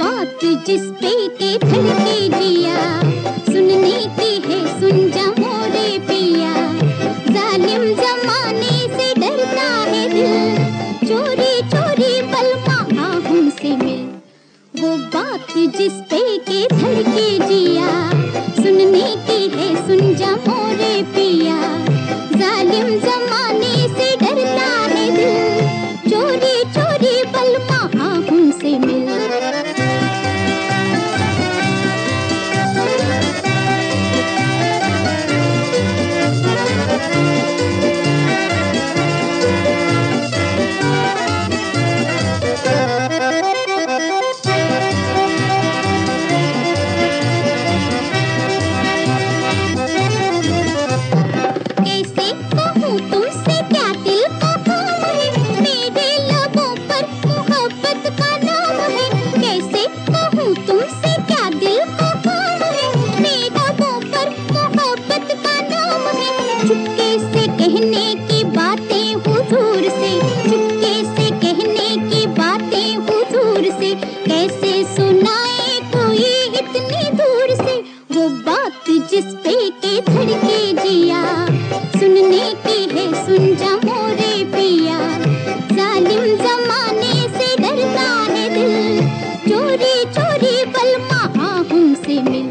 बात जिस पे के धड़के जी पे के धड़के जिया। सुनने के है सुन जा मोरे पिया। के धड़के जिया। सुनने के है, सुन जा मोरे पिया। जालिम जमाने से डरता है दिल। चोरी चोरी बलमा हमसे मिल।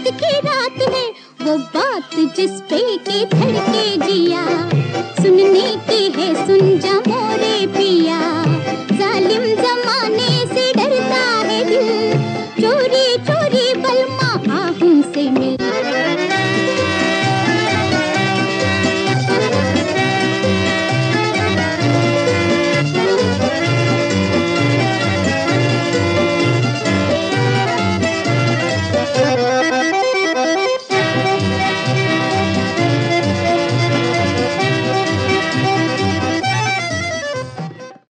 रात के रात है, वो बात जिस पे के धड़के जिया। सुनने की है, सुन जा मोरे पिया। जालिम जा